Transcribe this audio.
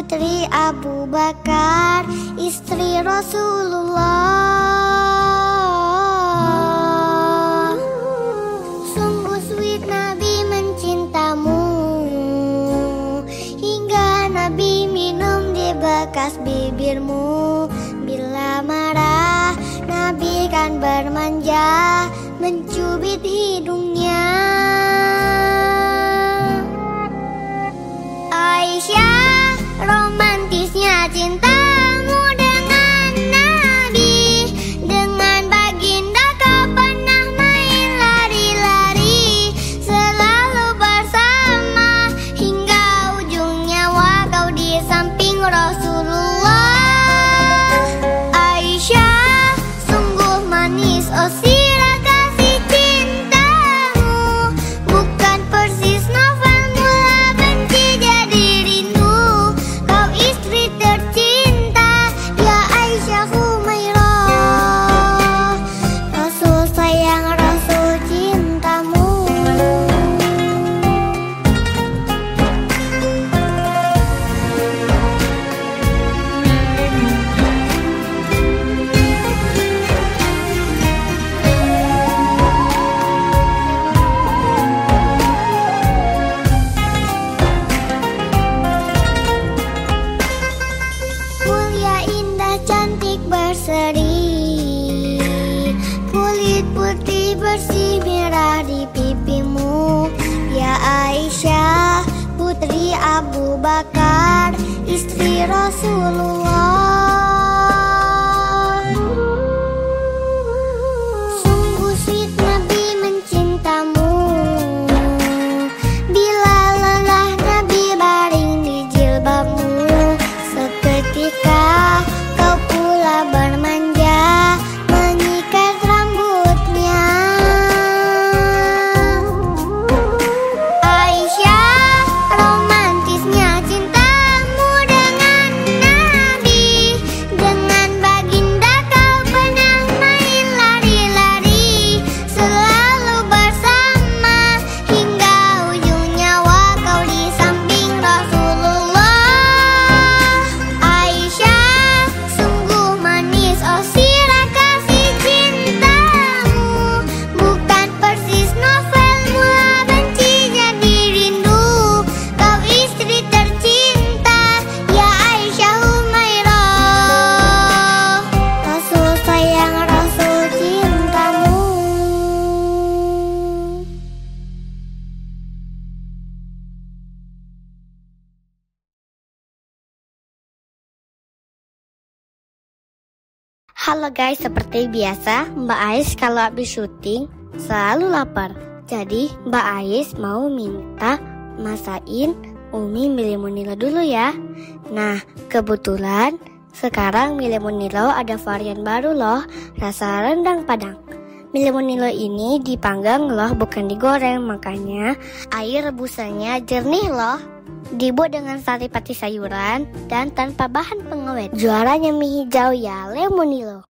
Putri Abu Bakar istri Rasulullah. Sungguh sweet Nabi mencintamu. Hingga Nabi minum di bekas bibirmu. Bila marah Nabi kan bermanja Mencubit hidungnya bersih merah di pipimu. Ya Aisyah putri Abu Bakar Istri Rasulullah Halo guys, seperti biasa Mbak Ais kalau habis syuting selalu lapar. Jadi Mbak Ais mau minta masain Umi Milimunilo dulu ya. Nah, kebetulan sekarang Milimunilo ada varian baru loh, rasa rendang padang. Milimunilo ini dipanggang loh, bukan digoreng, makanya air rebusannya jernih loh. Dibuat dengan sari pati sayuran dan tanpa bahan pengawet. Juaranya mie hijau ya, Lemonilo.